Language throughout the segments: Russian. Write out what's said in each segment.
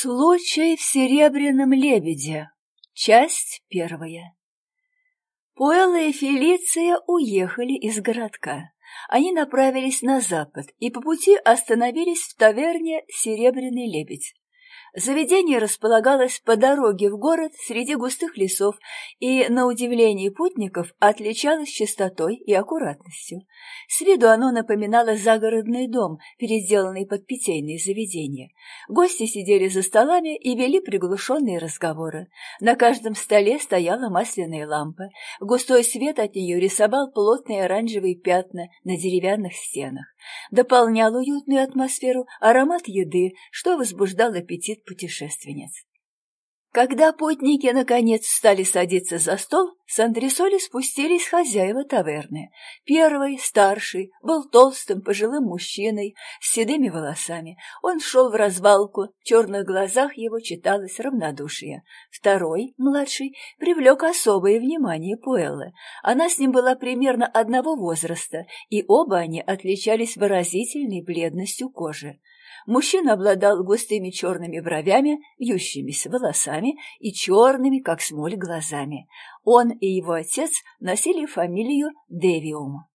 Случай в Серебряном лебеде. Часть первая. Пуэлла и Фелиция уехали из городка. Они направились на запад и по пути остановились в таверне «Серебряный лебедь». Заведение располагалось по дороге в город среди густых лесов и, на удивление путников, отличалось чистотой и аккуратностью. С виду оно напоминало загородный дом, переделанный под питейные заведения. Гости сидели за столами и вели приглушенные разговоры. На каждом столе стояла масляная лампа. Густой свет от нее рисовал плотные оранжевые пятна на деревянных стенах. Дополнял уютную атмосферу аромат еды, что возбуждал аппетит путешественниц. Когда путники наконец стали садиться за стол, с антресоли спустились хозяева таверны. Первый, старший, был толстым пожилым мужчиной с седыми волосами. Он шел в развалку, в черных глазах его читалось равнодушие. Второй, младший, привлек особое внимание Пуэллы. Она с ним была примерно одного возраста, и оба они отличались выразительной бледностью кожи. Мужчина обладал густыми черными бровями, вьющимися волосами и черными, как смоль, глазами. Он и его отец носили фамилию Девиум.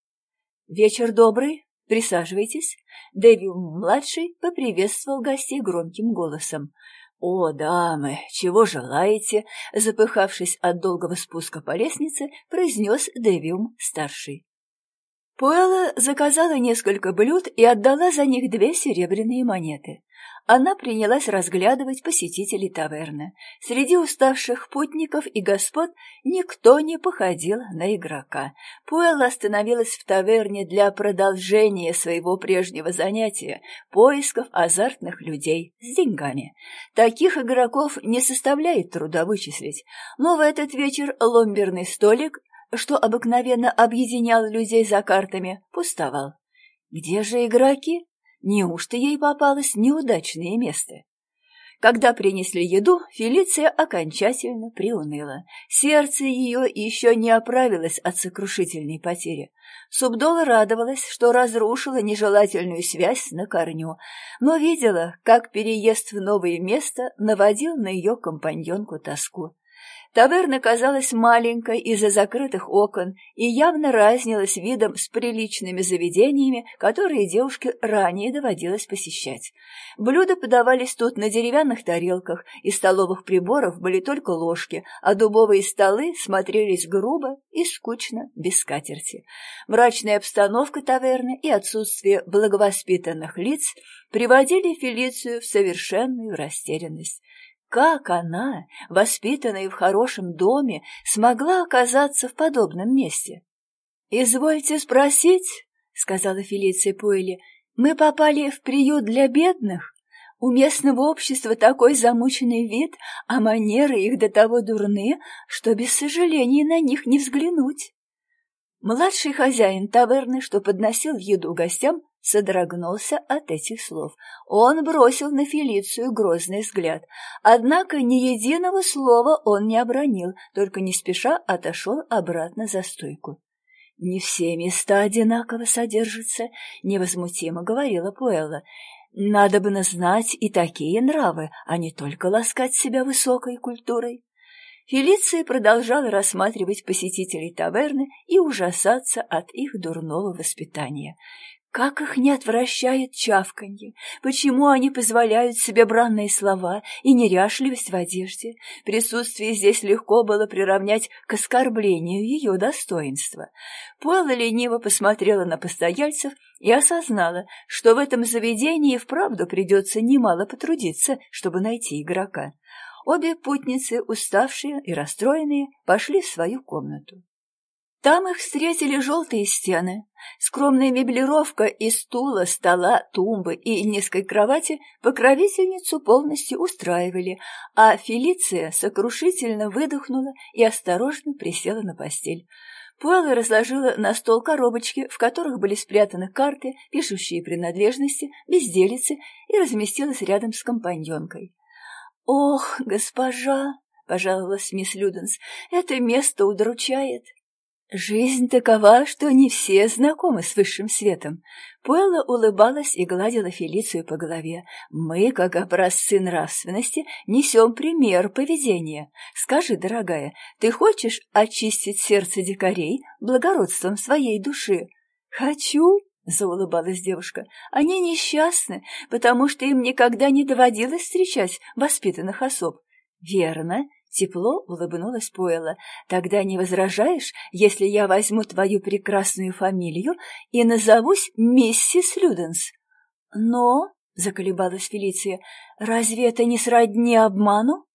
«Вечер добрый, присаживайтесь». Девиум-младший поприветствовал гостей громким голосом. «О, дамы, чего желаете?» Запыхавшись от долгого спуска по лестнице, произнес Девиум-старший. Пуэлла заказала несколько блюд и отдала за них две серебряные монеты. Она принялась разглядывать посетителей таверны. Среди уставших путников и господ никто не походил на игрока. Пуэлла остановилась в таверне для продолжения своего прежнего занятия — поисков азартных людей с деньгами. Таких игроков не составляет труда вычислить, но в этот вечер ломберный столик — что обыкновенно объединял людей за картами, пустовал. Где же игроки? Неужто ей попалось неудачное место? Когда принесли еду, Фелиция окончательно приуныла. Сердце ее еще не оправилось от сокрушительной потери. Субдола радовалась, что разрушила нежелательную связь на корню, но видела, как переезд в новое место наводил на ее компаньонку тоску. Таверна казалась маленькой из-за закрытых окон и явно разнилась видом с приличными заведениями, которые девушке ранее доводилось посещать. Блюда подавались тут на деревянных тарелках, из столовых приборов были только ложки, а дубовые столы смотрелись грубо и скучно, без скатерти. Мрачная обстановка таверны и отсутствие благовоспитанных лиц приводили Фелицию в совершенную растерянность. Как она, воспитанная в хорошем доме, смогла оказаться в подобном месте? «Извольте спросить», — сказала Фелиция Пуэлли, — «мы попали в приют для бедных? У местного общества такой замученный вид, а манеры их до того дурны, что без сожаления на них не взглянуть». Младший хозяин таверны, что подносил еду гостям, содрогнулся от этих слов. Он бросил на Фелицию грозный взгляд. Однако ни единого слова он не обронил, только не спеша отошел обратно за стойку. «Не все места одинаково содержатся», — невозмутимо говорила Пуэлла. «Надо бы знать и такие нравы, а не только ласкать себя высокой культурой». Фелиция продолжала рассматривать посетителей таверны и ужасаться от их дурного воспитания. Как их не отвращает чавканье? Почему они позволяют себе бранные слова и неряшливость в одежде? Присутствие здесь легко было приравнять к оскорблению ее достоинства. Пуэлла лениво посмотрела на постояльцев и осознала, что в этом заведении вправду придется немало потрудиться, чтобы найти игрока. Обе путницы, уставшие и расстроенные, пошли в свою комнату. Там их встретили желтые стены. Скромная меблировка из стула, стола, тумбы и низкой кровати покровительницу полностью устраивали, а Фелиция сокрушительно выдохнула и осторожно присела на постель. Пуэлла разложила на стол коробочки, в которых были спрятаны карты, пишущие принадлежности, безделицы, и разместилась рядом с компаньонкой. «Ох, госпожа!» — пожаловалась мисс Люденс. «Это место удручает». Жизнь такова, что не все знакомы с высшим светом. Пуэлла улыбалась и гладила Фелицию по голове. Мы, как образцы нравственности, несем пример поведения. Скажи, дорогая, ты хочешь очистить сердце дикарей благородством своей души? Хочу, — заулыбалась девушка. «Они несчастны, потому что им никогда не доводилось встречать воспитанных особ». «Верно», — тепло улыбнулась Пуэлла. «Тогда не возражаешь, если я возьму твою прекрасную фамилию и назовусь миссис Люденс?» «Но», — заколебалась Фелиция, — «разве это не сродни обману?»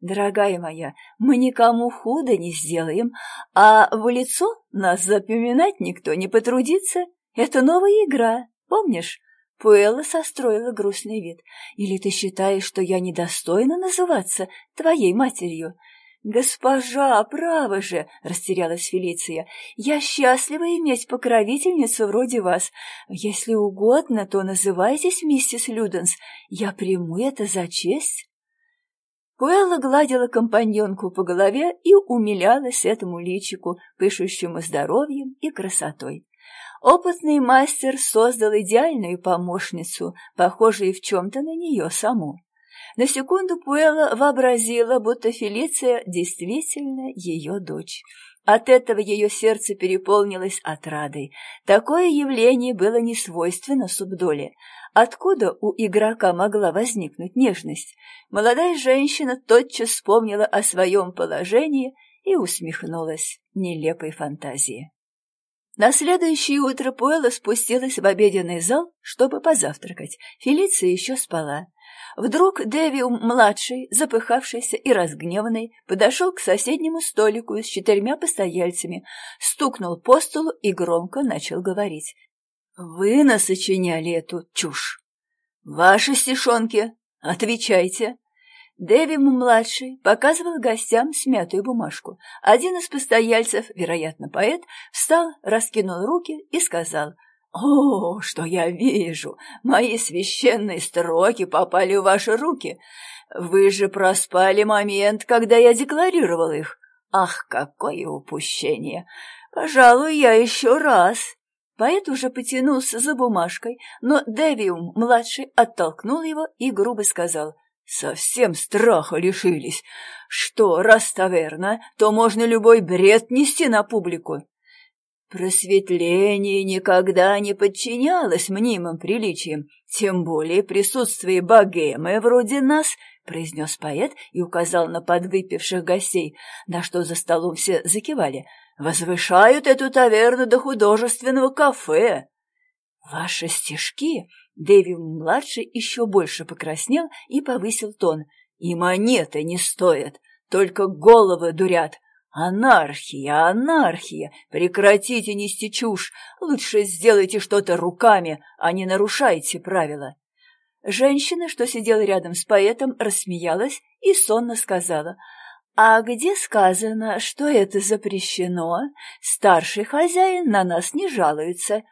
«Дорогая моя, мы никому худо не сделаем, а в лицо нас запоминать никто не потрудится». Это новая игра, помнишь? Пуэлла состроила грустный вид. Или ты считаешь, что я недостойна называться твоей матерью? «Госпожа, право же!» — растерялась Фелиция. «Я счастлива иметь покровительницу вроде вас. Если угодно, то называйтесь миссис Люденс. Я приму это за честь». Пуэлла гладила компаньонку по голове и умилялась этому личику, пышущему здоровьем и красотой. Опытный мастер создал идеальную помощницу, похожую в чем-то на нее саму. На секунду Пуэлла вообразила, будто Фелиция действительно ее дочь. От этого ее сердце переполнилось отрадой. Такое явление было не свойственно Субдоле. Откуда у игрока могла возникнуть нежность? Молодая женщина тотчас вспомнила о своем положении и усмехнулась нелепой фантазии. На следующее утро Пуэлла спустилась в обеденный зал, чтобы позавтракать. Фелиция еще спала. Вдруг Дэвиум-младший, запыхавшийся и разгневанный, подошел к соседнему столику с четырьмя постояльцами, стукнул по столу и громко начал говорить. «Вы насочиняли эту чушь. Ваши стишонки. Отвечайте. Дэви-младший показывал гостям смятую бумажку. Один из постояльцев, вероятно, поэт, встал, раскинул руки и сказал «О, что я вижу! Мои священные строки попали в ваши руки! Вы же проспали момент, когда я декларировал их! Ах, какое упущение! Пожалуй, я еще раз!» Поэт уже потянулся за бумажкой, но Девиум-младший оттолкнул его и грубо сказал — Совсем страха лишились. Что, раз таверна, то можно любой бред нести на публику. Просветление никогда не подчинялось мнимым приличиям, тем более присутствие богемы вроде нас, — произнес поэт и указал на подвыпивших гостей, на что за столом все закивали. «Возвышают эту таверну до художественного кафе». «Ваши стишки Дэви-младший еще больше покраснел и повысил тон. «И монеты не стоят, только головы дурят. Анархия, анархия! Прекратите нести чушь! Лучше сделайте что-то руками, а не нарушайте правила!» Женщина, что сидела рядом с поэтом, рассмеялась и сонно сказала — «А где сказано, что это запрещено? Старший хозяин на нас не жалуется».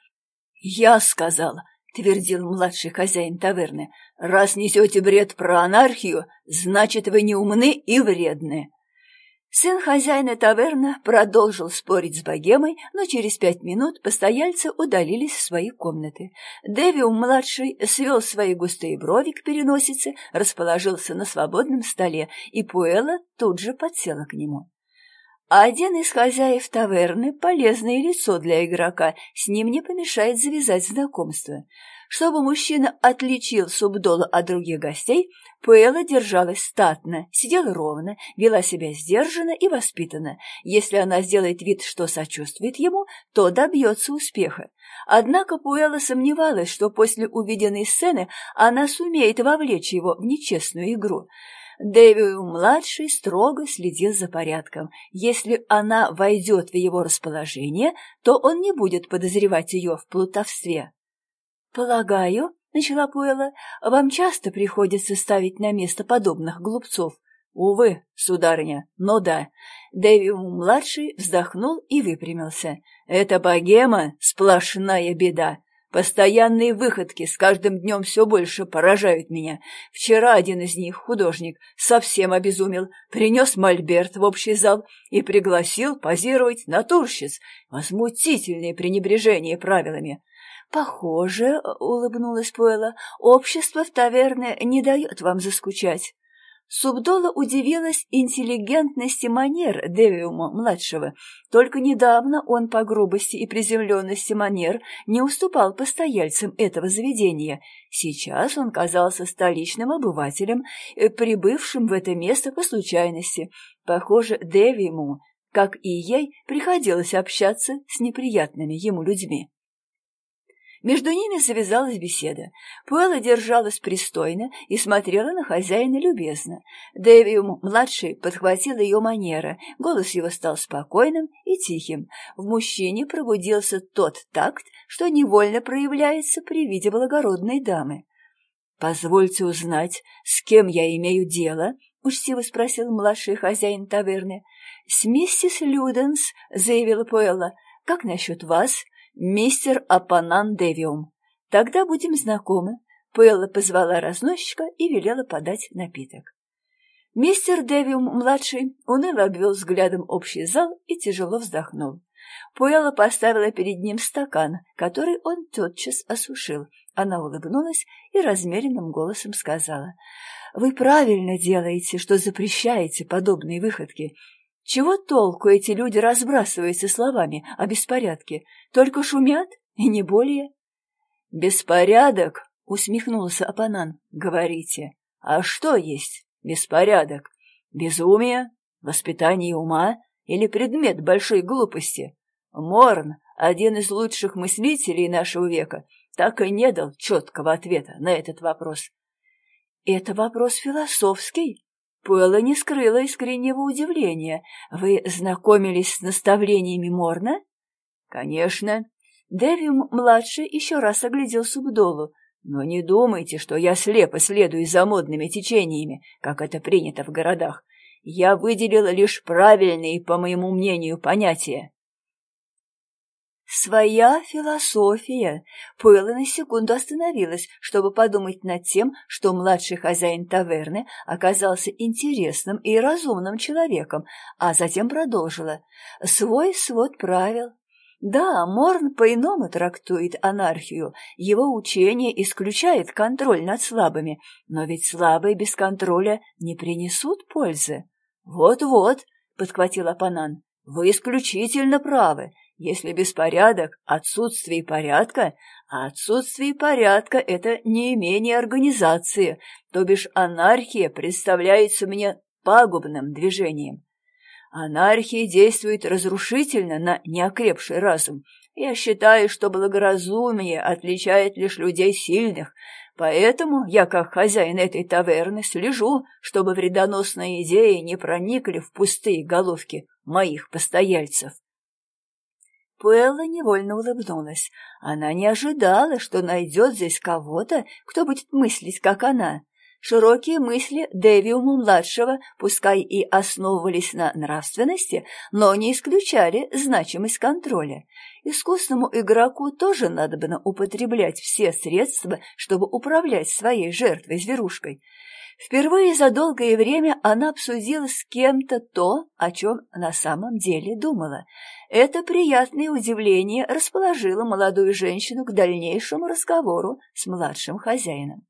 «Я сказала, — твердил младший хозяин таверны. — Раз несете бред про анархию, значит, вы не умны и вредны. Сын хозяина таверны продолжил спорить с богемой, но через пять минут постояльцы удалились в свои комнаты. Дэвиум-младший свел свои густые брови к переносице, расположился на свободном столе, и Пуэлла тут же подсела к нему. Один из хозяев таверны — полезное лицо для игрока, с ним не помешает завязать знакомство. Чтобы мужчина отличил Субдола от других гостей, Пуэла держалась статно, сидела ровно, вела себя сдержанно и воспитанно. Если она сделает вид, что сочувствует ему, то добьется успеха. Однако Пуэла сомневалась, что после увиденной сцены она сумеет вовлечь его в нечестную игру. Дэвиу-младший строго следил за порядком. Если она войдет в его расположение, то он не будет подозревать ее в плутовстве. «Полагаю, — начала Пуэлла, — вам часто приходится ставить на место подобных глупцов. «Увы, сударыня, но да». Дэвиум-младший вздохнул и выпрямился. «Это богема — сплошная беда. Постоянные выходки с каждым днем все больше поражают меня. Вчера один из них, художник, совсем обезумел, принес мольберт в общий зал и пригласил позировать натурщиц. Возмутительное пренебрежение правилами. «Похоже, — улыбнулась Пуэлла, — общество в таверне не дает вам заскучать». Субдола удивилась интеллигентности манер Девиума-младшего. Только недавно он по грубости и приземленности манер не уступал постояльцам этого заведения. Сейчас он казался столичным обывателем, э, прибывшим в это место по случайности. Похоже, Девиуму, как и ей, приходилось общаться с неприятными ему людьми. Между ними завязалась беседа. Пуэлла держалась пристойно и смотрела на хозяина любезно. Дэвиум-младший подхватил ее манера, голос его стал спокойным и тихим. В мужчине пробудился тот такт, что невольно проявляется при виде благородной дамы. «Позвольте узнать, с кем я имею дело?» — учтиво спросил младший хозяин таверны. «С миссис Люденс», — заявила Пуэлла. «Как насчет вас?» Мистер Апанан Девиум. Тогда будем знакомы. Пэлла позвала разносчика и велела подать напиток. Мистер Девиум-младший уныло обвел взглядом общий зал и тяжело вздохнул. Пуэлла поставила перед ним стакан, который он тотчас осушил. Она улыбнулась и размеренным голосом сказала, «Вы правильно делаете, что запрещаете подобные выходки. Чего толку эти люди разбрасываются словами о беспорядке? Только шумят и не более. «Беспорядок?» — усмехнулся Апанан. «Говорите. А что есть беспорядок? Безумие? Воспитание ума? Или предмет большой глупости? Морн, один из лучших мыслителей нашего века, так и не дал четкого ответа на этот вопрос». «Это вопрос философский?» Пуэлла не скрыла искреннего удивления. «Вы знакомились с наставлениями Морна?» «Конечно». Дэвим-младший еще раз оглядел Субдолу. «Но не думайте, что я слепо следую за модными течениями, как это принято в городах. Я выделила лишь правильные, по моему мнению, понятия. Своя философия. Пуэлла на секунду остановилась, чтобы подумать над тем, что младший хозяин таверны оказался интересным и разумным человеком, а затем продолжила. Свой свод правил. Да, Морн по-иному трактует анархию, его учение исключает контроль над слабыми, но ведь слабые без контроля не принесут пользы. «Вот-вот», — подхватил Апанан, — «вы исключительно правы. Если беспорядок — отсутствие порядка, а отсутствие порядка — это неимение организации, то бишь анархия представляется мне пагубным движением. Анархия действует разрушительно на неокрепший разум. Я считаю, что благоразумие отличает лишь людей сильных, поэтому я, как хозяин этой таверны, слежу, чтобы вредоносные идеи не проникли в пустые головки моих постояльцев. Пуэлла невольно улыбнулась. Она не ожидала, что найдет здесь кого-то, кто будет мыслить, как она. Широкие мысли Дэвиума-младшего, пускай и основывались на нравственности, но не исключали значимость контроля. Искусному игроку тоже надо бы употреблять все средства, чтобы управлять своей жертвой-зверушкой. Впервые за долгое время она обсудила с кем-то то, о чем на самом деле думала. Это приятное удивление расположило молодую женщину к дальнейшему разговору с младшим хозяином.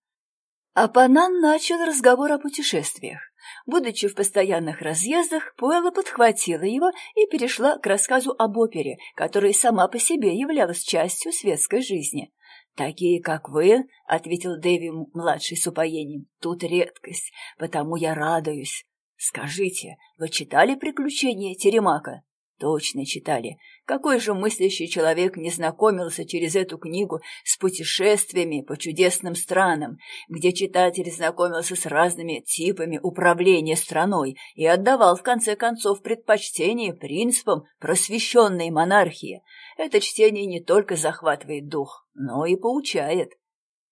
Апанан начал разговор о путешествиях. Будучи в постоянных разъездах, Пуэлла подхватила его и перешла к рассказу об опере, которая сама по себе являлась частью светской жизни. «Такие, как вы», — ответил Дэви младший с упоением, — «тут редкость, потому я радуюсь. Скажите, вы читали «Приключения Теремака»?» Точно читали. Какой же мыслящий человек не знакомился через эту книгу с путешествиями по чудесным странам, где читатель знакомился с разными типами управления страной и отдавал в конце концов предпочтение принципам просвещенной монархии. Это чтение не только захватывает дух, но и поучает.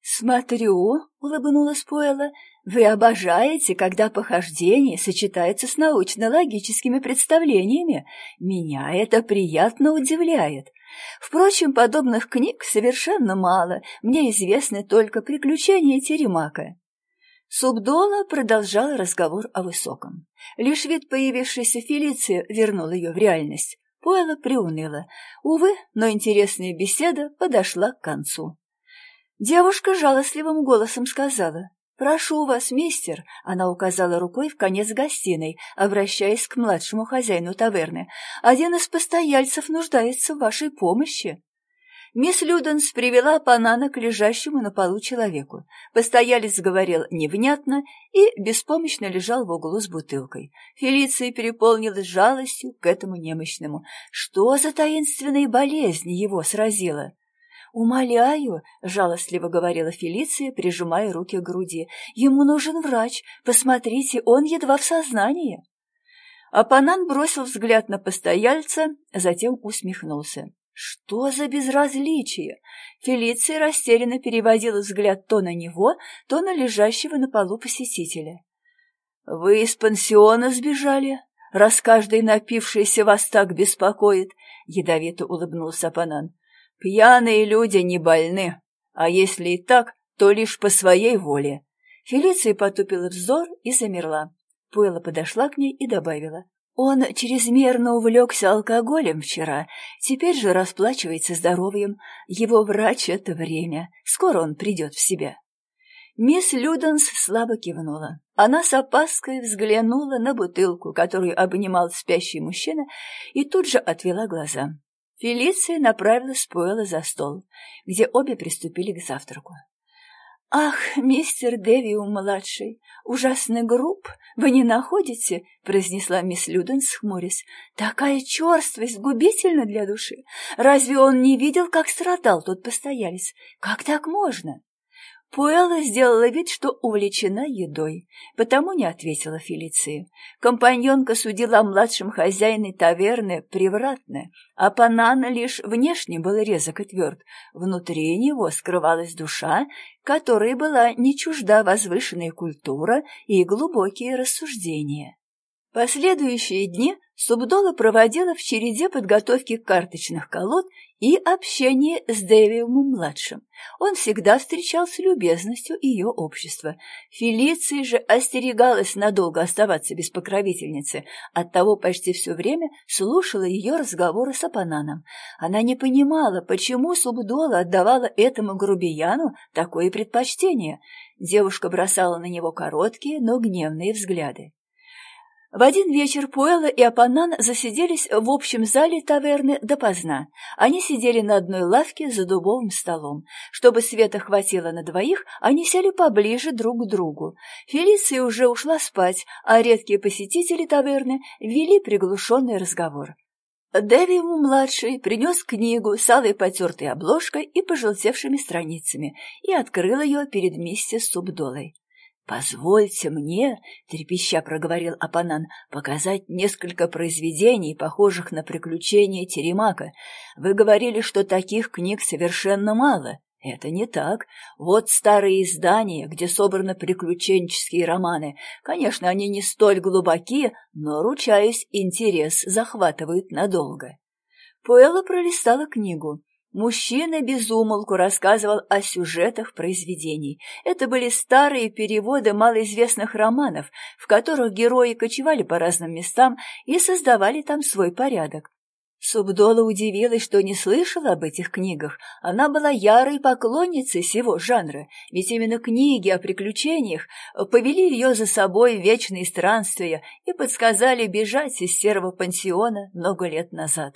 «Смотрю», — улыбнулась Пуэлла, — «вы обожаете, когда похождение сочетается с научно-логическими представлениями. Меня это приятно удивляет. Впрочем, подобных книг совершенно мало, мне известны только приключения Теремака. Субдола продолжала разговор о высоком. Лишь вид появившейся Фелиции вернул ее в реальность. Пойла приуныла. Увы, но интересная беседа подошла к концу. Девушка жалостливым голосом сказала, «Прошу вас, мистер», — она указала рукой в конец гостиной, обращаясь к младшему хозяину таверны, «один из постояльцев нуждается в вашей помощи». Мисс Люденс привела Панана к лежащему на полу человеку. Постоялец говорил невнятно и беспомощно лежал в углу с бутылкой. Фелиция переполнилась жалостью к этому немощному. Что за таинственные болезни его сразила? «Умоляю», — жалостливо говорила Фелиция, прижимая руки к груди, — «ему нужен врач. Посмотрите, он едва в сознании». Апанан бросил взгляд на постояльца, затем усмехнулся. Что за безразличие? Фелиция растерянно переводила взгляд то на него, то на лежащего на полу посетителя. «Вы из пансиона сбежали, раз каждый напившийся вас так беспокоит?» — ядовито улыбнулся Апанан. Пьяные люди не больны, а если и так, то лишь по своей воле. Фелиция потупила взор и замерла. Пуэла подошла к ней и добавила. Он чрезмерно увлекся алкоголем вчера, теперь же расплачивается здоровьем. Его врач — это время. Скоро он придет в себя. Мисс Люденс слабо кивнула. Она с опаской взглянула на бутылку, которую обнимал спящий мужчина, и тут же отвела глаза. Фелиция направилась Пуэлла за стол, где обе приступили к завтраку. «Ах, мистер Дэвиум-младший, ужасно груб, вы не находите?» — произнесла мисс Люден, хмурясь. «Такая черствость губительна для души. Разве он не видел, как страдал тот постоялец? Как так можно?» Пуэлла сделала вид, что увлечена едой, потому не ответила Фелиции. Компаньонка судила о младшем хозяине таверны превратно, а Панана лишь внешне был резок и тверд. Внутри него скрывалась душа, которой была не чужда возвышенная культура и глубокие рассуждения. Последующие дни Субдола проводила в череде подготовки карточных колод и общения с Дэвиумом-младшим. Он всегда встречал с любезностью ее общества. Фелиция же остерегалась надолго оставаться без покровительницы, оттого почти все время слушала ее разговоры с Апананом. Она не понимала, почему Субдола отдавала этому грубияну такое предпочтение. Девушка бросала на него короткие, но гневные взгляды. В один вечер Пуэлла и Апанан засиделись в общем зале таверны допоздна. Они сидели на одной лавке за дубовым столом. Чтобы света хватило на двоих, они сели поближе друг к другу. Фелиция уже ушла спать, а редкие посетители таверны вели приглушенный разговор. Дэвиум-младший принес книгу с алой потертой обложкой и пожелтевшими страницами и открыл ее перед миссис Субдолой. «Позвольте мне, — трепеща проговорил Апанан, — показать несколько произведений, похожих на приключения Теремака. Вы говорили, что таких книг совершенно мало. Это не так. Вот старые издания, где собраны приключенческие романы. Конечно, они не столь глубоки, но, ручаюсь, интерес захватывают надолго». Пуэлла пролистала книгу. Мужчина безумолку рассказывал о сюжетах произведений. Это были старые переводы малоизвестных романов, в которых герои кочевали по разным местам и создавали там свой порядок. Субдола удивилась, что не слышала об этих книгах. Она была ярой поклонницей всего жанра, ведь именно книги о приключениях повели ее за собой в вечные странствия и подсказали бежать из серого пансиона много лет назад.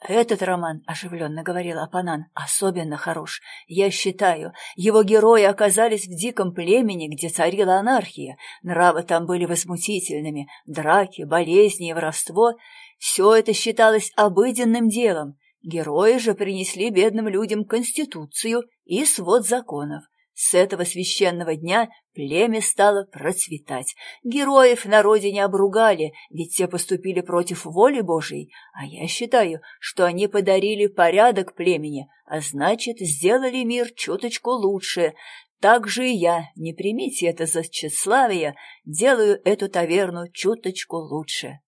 «Этот роман, — оживленно говорил Апанан, — особенно хорош. Я считаю, его герои оказались в диком племени, где царила анархия. Нравы там были возмутительными, драки, болезни и воровство. Все это считалось обыденным делом. Герои же принесли бедным людям конституцию и свод законов. С этого священного дня племя стало процветать. Героев на родине обругали, ведь те поступили против воли Божией, а я считаю, что они подарили порядок племени, а значит, сделали мир чуточку лучше. Так же и я, не примите это за тщеславие, делаю эту таверну чуточку лучше.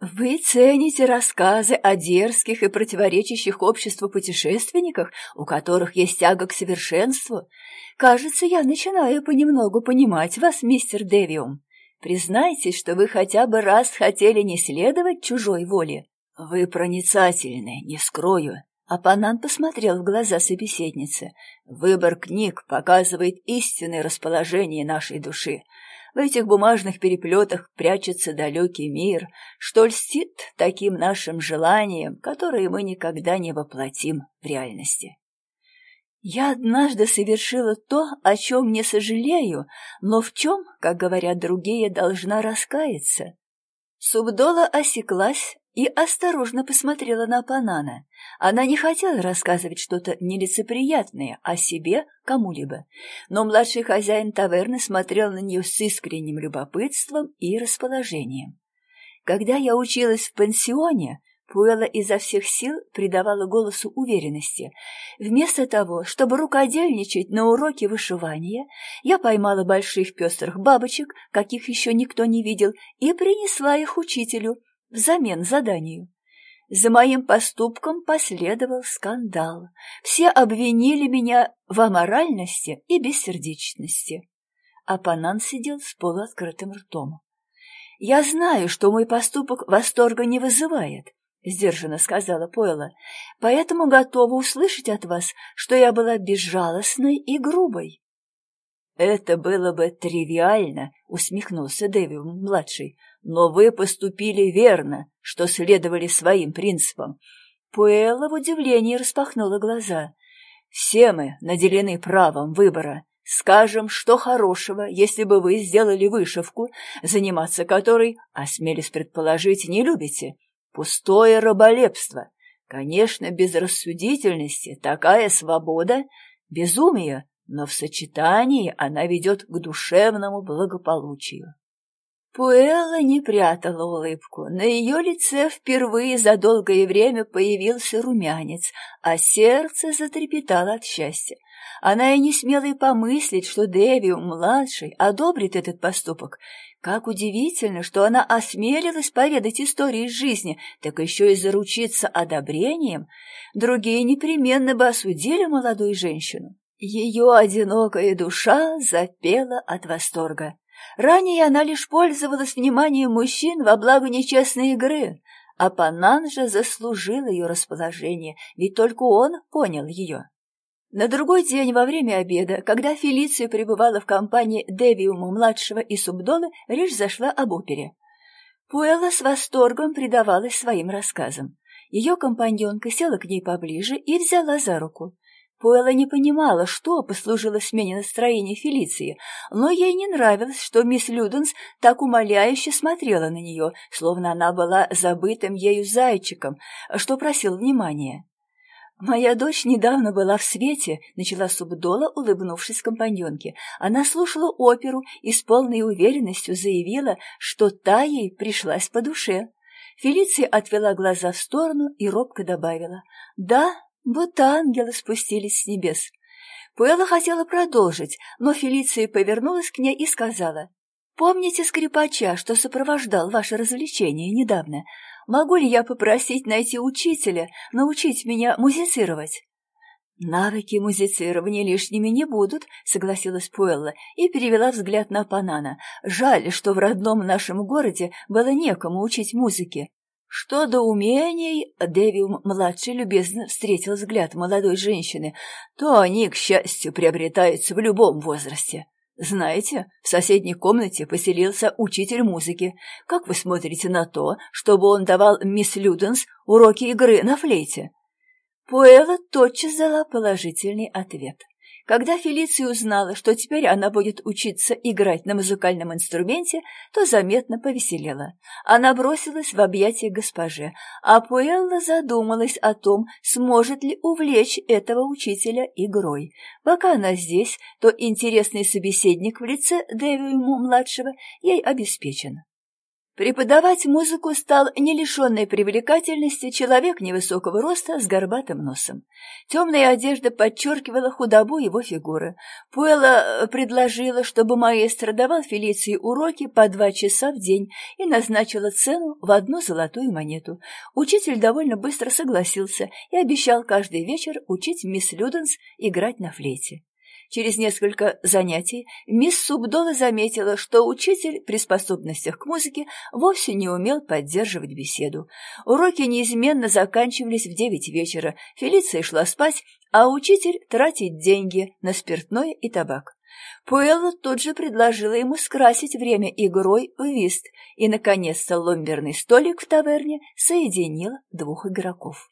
Вы цените рассказы о дерзких и противоречащих обществу путешественниках, у которых есть тяга к совершенству? Кажется, я начинаю понемногу понимать вас, мистер Девиум. Признайтесь, что вы хотя бы раз хотели не следовать чужой воле. Вы проницательны, не скрою. Апанан посмотрел в глаза собеседницы. Выбор книг показывает истинное расположение нашей души. В этих бумажных переплетах прячется далекий мир, что льстит таким нашим желаниям, которые мы никогда не воплотим в реальности. Я однажды совершила то, о чем не сожалею, но в чем, как говорят другие, должна раскаяться. Субдола осеклась и осторожно посмотрела на Панана. Она не хотела рассказывать что-то нелицеприятное о себе кому-либо, но младший хозяин таверны смотрел на нее с искренним любопытством и расположением. Когда я училась в пансионе, Пуэлла изо всех сил придавала голосу уверенности. Вместо того, чтобы рукодельничать на уроке вышивания, я поймала больших пестрых бабочек, каких еще никто не видел, и принесла их учителю взамен заданию. За моим поступком последовал скандал. Все обвинили меня в аморальности и бессердечности. Апанан сидел с полуоткрытым ртом. Я знаю, что мой поступок восторга не вызывает, — сдержанно сказала Пойла, — «поэтому готова услышать от вас, что я была безжалостной и грубой». «Это было бы тривиально», — усмехнулся Дэви-младший, «но вы поступили верно, что следовали своим принципам». Пуэлла в удивлении распахнула глаза. «Все мы наделены правом выбора. Скажем, что хорошего, если бы вы сделали вышивку, заниматься которой, осмелись предположить, не любите». Пустое раболепство. Конечно, без рассудительности такая свобода — безумие, но в сочетании она ведет к душевному благополучию. Пуэлла не прятала улыбку. На ее лице впервые за долгое время появился румянец, а сердце затрепетало от счастья. Она и не смела и помыслить, что Дэвиум-младший одобрит этот поступок, как удивительно, что она осмелилась поведать истории из жизни, так еще и заручиться одобрением. Другие непременно бы осудили молодую женщину. Ее одинокая душа запела от восторга. Ранее она лишь пользовалась вниманием мужчин во благо нечестной игры, а Панан же заслужил ее расположение, ведь только он понял ее. На другой день во время обеда, когда Фелиция пребывала в компании Девиума-младшего и Субдолы, речь зашла об опере. Пуэлла с восторгом предавалась своим рассказам. Ее компаньонка села к ней поближе и взяла за руку. Пуэлла не понимала, что послужило смене настроения Фелиции, но ей не нравилось, что мисс Люденс так умоляюще смотрела на нее, словно она была забытым ею зайчиком, что просил внимания. «Моя дочь недавно была в свете», — начала Субдола, улыбнувшись компаньонке. Она слушала оперу и с полной уверенностью заявила, что та ей пришлась по душе. Фелиция отвела глаза в сторону и робко добавила. «Да, вот ангелы спустились с небес». Пуэлла хотела продолжить, но Фелиция повернулась к ней и сказала. «Помните скрипача, что сопровождал ваше развлечение недавно? Могу ли я попросить найти учителя, научить меня музицировать?» «Навыки музицирования лишними не будут», — согласилась Пуэлла и перевела взгляд на Панана. «Жаль, что в родном нашем городе было некому учить музыке». Что до умений, Дэвиум-младший любезно встретил взгляд молодой женщины, то они, к счастью, приобретаются в любом возрасте. Знаете, в соседней комнате поселился учитель музыки. Как вы смотрите на то, чтобы он давал мисс Люденс уроки игры на флейте? Пуэлла тотчас дала положительный ответ. Когда Фелиция узнала, что теперь она будет учиться играть на музыкальном инструменте, то заметно повеселела. Она бросилась в объятия госпоже, а Пуэлла задумалась о том, сможет ли увлечь этого учителя игрой. Пока она здесь, то интересный собеседник в лице Дэвиума-младшего ей обеспечен. Преподавать музыку стал не лишенный привлекательности человек невысокого роста с горбатым носом. Темная одежда подчеркивала худобу его фигуры. Пуэлла э, предложила, чтобы маэстро давал Фелиции уроки по два часа в день и назначила цену в одну золотую монету. Учитель довольно быстро согласился и обещал каждый вечер учить мисс Люденс играть на флейте. Через несколько занятий мисс Субдола заметила, что учитель при способностях к музыке вовсе не умел поддерживать беседу. Уроки неизменно заканчивались в девять вечера, Фелиция шла спать, а учитель тратить деньги на спиртное и табак. Пуэлла тут же предложила ему скрасить время игрой в вист, и, наконец-то, ломберный столик в таверне соединил двух игроков.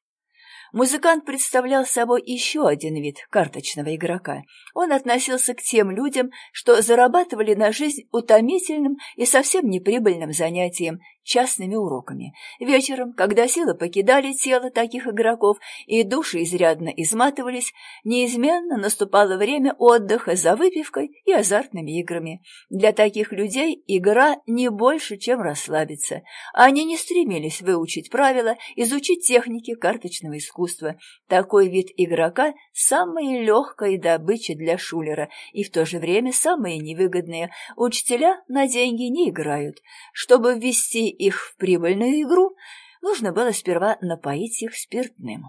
Музыкант представлял собой еще один вид карточного игрока. Он относился к тем людям, что зарабатывали на жизнь утомительным и совсем неприбыльным занятием частными уроками. Вечером, когда силы покидали тело таких игроков и души изрядно изматывались, неизменно наступало время отдыха за выпивкой и азартными играми. Для таких людей игра не больше, чем расслабиться. Они не стремились выучить правила, изучить техники карточного искусства. Такой вид игрока – самая легкая добыча для шулера и в то же время самая невыгодная. Учителя на деньги не играют. Чтобы ввести их в прибыльную игру, нужно было сперва напоить их спиртным.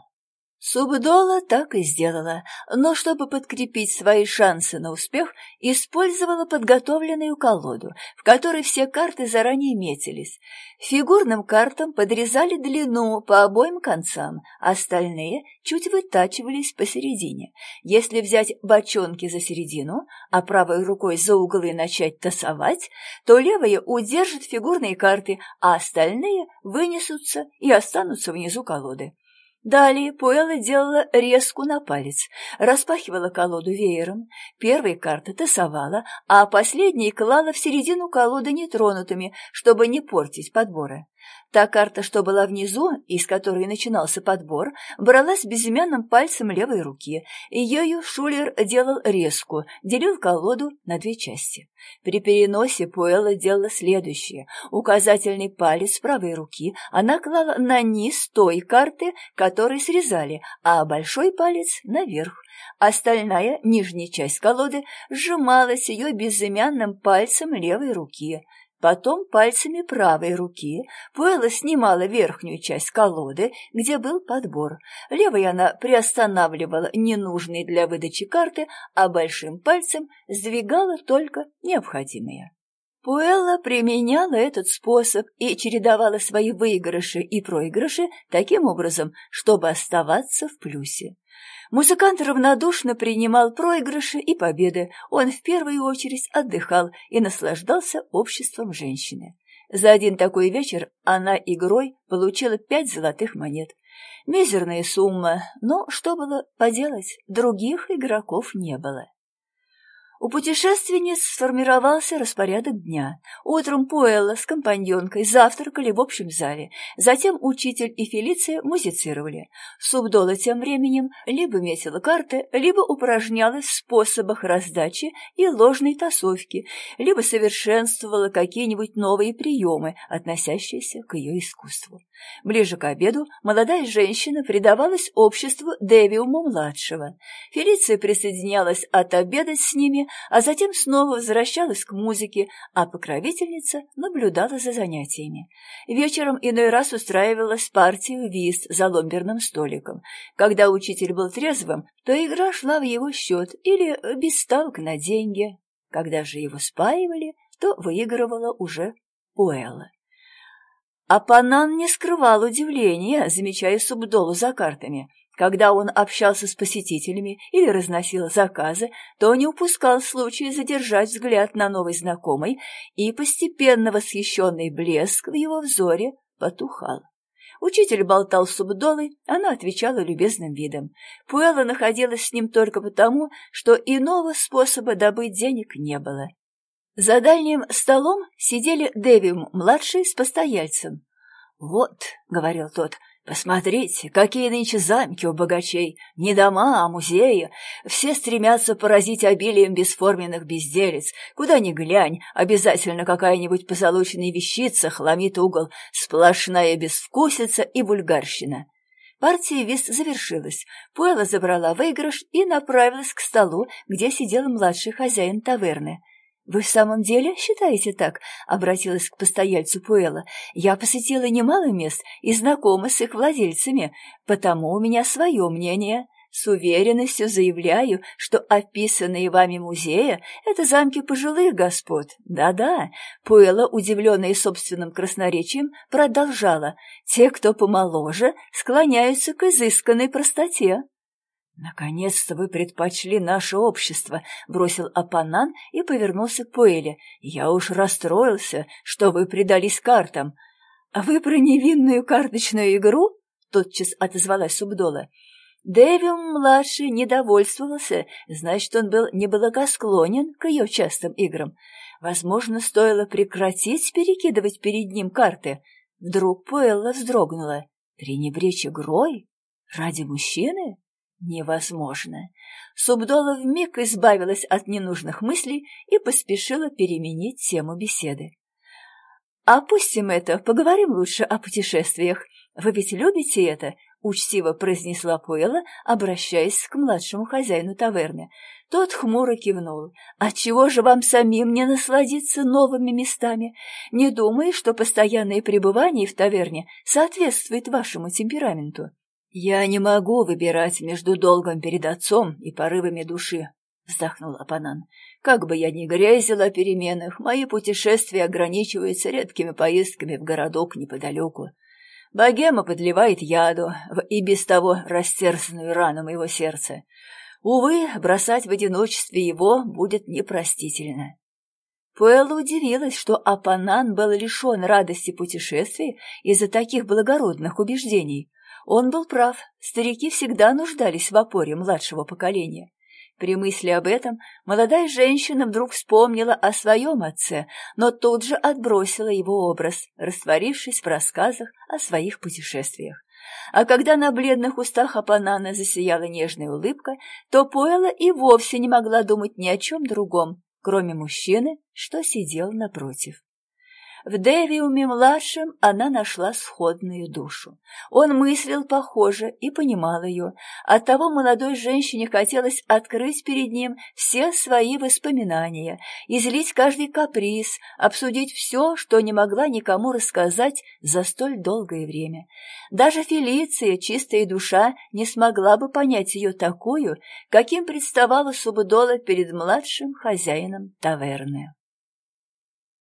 Субдола так и сделала, но чтобы подкрепить свои шансы на успех, использовала подготовленную колоду, в которой все карты заранее метились. Фигурным картам подрезали длину по обоим концам, остальные чуть вытачивались посередине. Если взять бочонки за середину, а правой рукой за углы начать тасовать, то левая удержит фигурные карты, а остальные вынесутся и останутся внизу колоды. Далее Пуэлла делала резку на палец, распахивала колоду веером, первые карты тасовала, а последние клала в середину колоды нетронутыми, чтобы не портить подборы. Та карта, что была внизу, из которой начинался подбор, бралась безымянным пальцем левой руки, и ею Шулер делал резку, делил колоду на две части. При переносе Пуэлла делала следующее. Указательный палец правой руки она клала на низ той карты, которой срезали, а большой палец наверх. Остальная, нижняя часть колоды, сжималась ее безымянным пальцем левой руки. Потом пальцами правой руки Пуэлла снимала верхнюю часть колоды, где был подбор. Левой она приостанавливала ненужные для выдачи карты, а большим пальцем сдвигала только необходимые. Пуэлла применяла этот способ и чередовала свои выигрыши и проигрыши таким образом, чтобы оставаться в плюсе. Музыкант равнодушно принимал проигрыши и победы. Он в первую очередь отдыхал и наслаждался обществом женщины. За один такой вечер она игрой получила пять золотых монет. Мизерная сумма, но что было поделать, других игроков не было. У путешественниц сформировался распорядок дня. Утром Пуэлла с компаньонкой завтракали в общем зале. Затем учитель и Фелиция музицировали. Субдола тем временем либо метила карты, либо упражнялась в способах раздачи и ложной тасовки, либо совершенствовала какие-нибудь новые приемы, относящиеся к ее искусству. Ближе к обеду молодая женщина предавалась обществу Девиума-младшего. Фелиция присоединялась отобедать с ними, а затем снова возвращалась к музыке, а покровительница наблюдала за занятиями. Вечером иной раз устраивалась партия вист за ломберным столиком. Когда учитель был трезвым, то игра шла в его счет или без ставок на деньги. Когда же его спаивали, то выигрывала уже Уэлла. А Панан не скрывал удивления, замечая Субдолу за картами. Когда он общался с посетителями или разносил заказы, то не упускал случая задержать взгляд на новой знакомой, и постепенно восхищенный блеск в его взоре потухал. Учитель болтал с Субдолой, она отвечала любезным видом. Пуэлла находилась с ним только потому, что иного способа добыть денег не было. За дальним столом сидели Дэвиум-младший с постояльцем. «Вот», — говорил тот, — Посмотрите, какие нынче замки у богачей, не дома, а музеи. Все стремятся поразить обилием бесформенных безделец. Куда ни глянь, обязательно какая-нибудь позолоченная вещица хламит угол, сплошная безвкусица и вульгарщина. Партия вист завершилась. Пуэла забрала выигрыш и направилась к столу, где сидел младший хозяин таверны. «Вы в самом деле считаете так?» — обратилась к постояльцу Пуэла. «Я посетила немало мест и знакома с их владельцами, потому у меня свое мнение. С уверенностью заявляю, что описанные вами музеи — это замки пожилых господ. Да-да, Пуэла, удивленная собственным красноречием, продолжала. Те, кто помоложе, склоняются к изысканной простоте. «Наконец-то вы предпочли наше общество», — бросил Апанан и повернулся к Пуэле. «Я уж расстроился, что вы предались картам». «А вы про невинную карточную игру?» — тотчас отозвалась Субдола. Дэвиум-младший недовольствовался, значит, он был неблагосклонен к ее частым играм. Возможно, стоило прекратить перекидывать перед ним карты. Вдруг Пуэлла вздрогнула. «Пренебречь игрой? Ради мужчины?» Невозможно. Субдола вмиг избавилась от ненужных мыслей и поспешила переменить тему беседы. «Опустим это, поговорим лучше о путешествиях. Вы ведь любите это?» — учтиво произнесла Пуэла, обращаясь к младшему хозяину таверны. Тот хмуро кивнул. «Отчего же вам самим не насладиться новыми местами? Не думая, что постоянное пребывание в таверне соответствует вашему темпераменту?» «Я не могу выбирать между долгом перед отцом и порывами души», — вздохнул Апанан. «Как бы я ни грезил о переменах, мои путешествия ограничиваются редкими поездками в городок неподалеку. Богема подливает яду в и без того растерзанную рану моего сердца. Увы, бросать в одиночестве его будет непростительно». Пуэлла удивилась, что Апанан был лишен радости путешествий из-за таких благородных убеждений — он был прав, старики всегда нуждались в опоре младшего поколения. При мысли об этом молодая женщина вдруг вспомнила о своем отце, но тут же отбросила его образ, растворившись в рассказах о своих путешествиях. А когда на бледных устах Апанана засияла нежная улыбка, то Пуэла и вовсе не могла думать ни о чем другом, кроме мужчины, что сидел напротив. В Девиуме-младшем она нашла сходную душу. Он мыслил похоже и понимал ее. Оттого молодой женщине хотелось открыть перед ним все свои воспоминания, излить каждый каприз, обсудить все, что не могла никому рассказать за столь долгое время. Даже Фелиция, чистая душа, не смогла бы понять ее такую, каким представала Субдола перед младшим хозяином таверны.